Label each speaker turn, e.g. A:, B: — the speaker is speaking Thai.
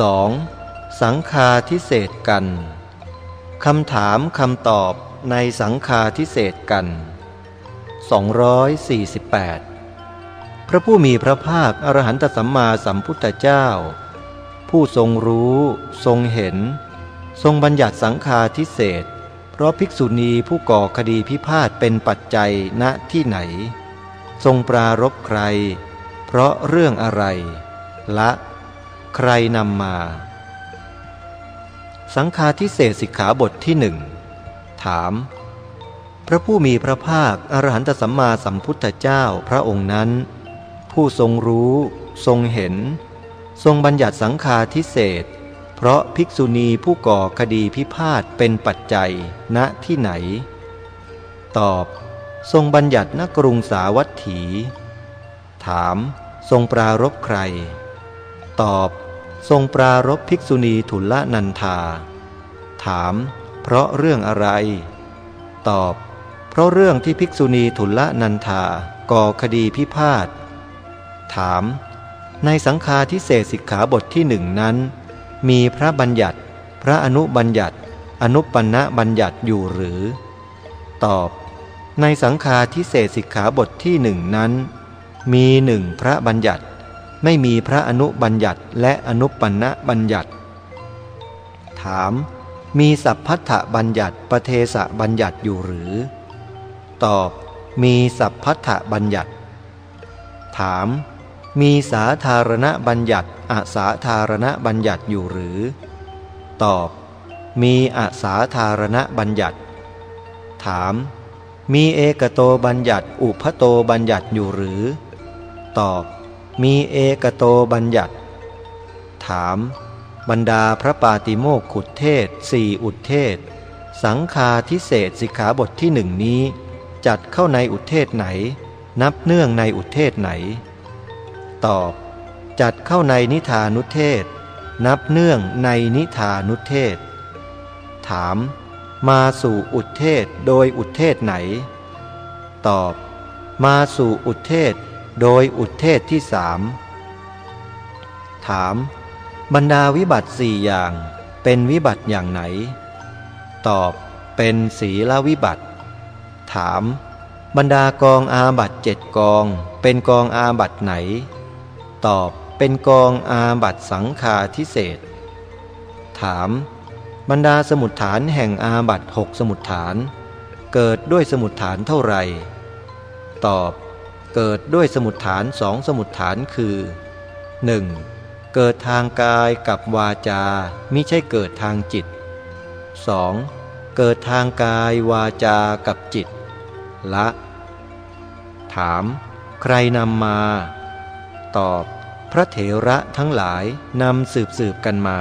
A: 2. สังคาทิเศษกันคำถามคำตอบในสังคาทิเศษกัน 248 พระผู้มีพระภาคอรหันตสัมมาสัมพุทธเจ้า ผู้ทรงรู้ ทรงเห็น ทรงบัญญัติสังคาทิเศษ เพราะภิกษุณีผู้ก่อคดีพิพาทเป็นปัจจัยณที่ไหน ทรงปรารบใคร เพราะเรื่องอะไร ละ ใครนำมา สังฆาทิเศษสิกขาบทที่หนึ่งถาม พระผู้มีพระภาคอรหันตสัมมาสัมพุทธเจ้าพระองค์นั้น ผู้ทรงรู้ ทรงเห็น ทรงบัญญัติสังฆาทิเศษเพราะภิกษุณีผู้ก่อคดีพิพาทเป็นปัจจัยณที่ไหน ตอบ ทรงบัญญัติณกรุงสาวัตถี ถาม ทรงปรารบใคร ตอบ ทรงปรารบภิกษุณีทุลนันธา ถาม เพราะเรื่องอะไร ตอบ เพราะเรื่องที่ภิกษุณีทุลนันธาก่อคดีพิพาท ถาม ในสังฆาทิเศษสิกขาบทที่หนึ่งนั้น มีพระบัญญัติ พระอนุบัญญัติ อนุปันนะบัญญัติอยู่หรือ ตอบ ในสังฆาทิเศษสิกขาบทที่หนึ่งนั้น มีหนึ่งพระบัญญัติ ไม่มีพระอนุบัญญัติและอนุปันนะบัญญัติ ถาม มีสัพพัทธบัญญัติประเทศบัญญัติอยู่หรือ ตอบ มีสัพพัทธบัญญัติ ถาม มีสาธารณบัญญัติอาสาธารณบัญญัติอยู่หรือ ตอบ มีอาสาธารณบัญญัติ ถาม มีเอกโตบัญญัติ อุพโตบัญญัติอยู่หรือ ตอบ มีเอกโตบัญญัติ ถาม บรรดาพระปาติโมกขุดเทศสี่อุทเทศ สังคาทิเศษสิกขาบทที่หนึ่งนี้ จัดเข้าในอุทเทศไหน นับเนื่องในอุทเทศไหน ตอบ จัดเข้าในนิทานุเทศ นับเนื่องในนิทานุเทศ ถาม มาสู่อุทเทศโดยอุทเทศไหน ตอบ มาสู่อุทเทศ โดยอุทเทศที่สามถาม บรรดาวิบัติสี่อย่างเป็นวิบัติอย่างไหน ตอบเป็นศีลวิบัติ ถาม บรรดากองอาบัตเจ็ดกอง เป็นกองอาบัตไหน ตอบเป็นกองอาบัตสังคาทิเศษถาม บรรดาสมุดฐานแห่งอาบัตหกสมุดฐาน เกิดด้วยสมุดฐานเท่าไหร่ ตอบ เกิดด้วยสมุดฐานสองสมุดฐานคือ 1. เกิดทางกายกับวาจามิใช่เกิดทางจิต 2. เกิดทางกายวาจากับจิต ละ ถาม ใครนำมา ตอบ พระเถระทั้งหลายนำสืบสืบกันมา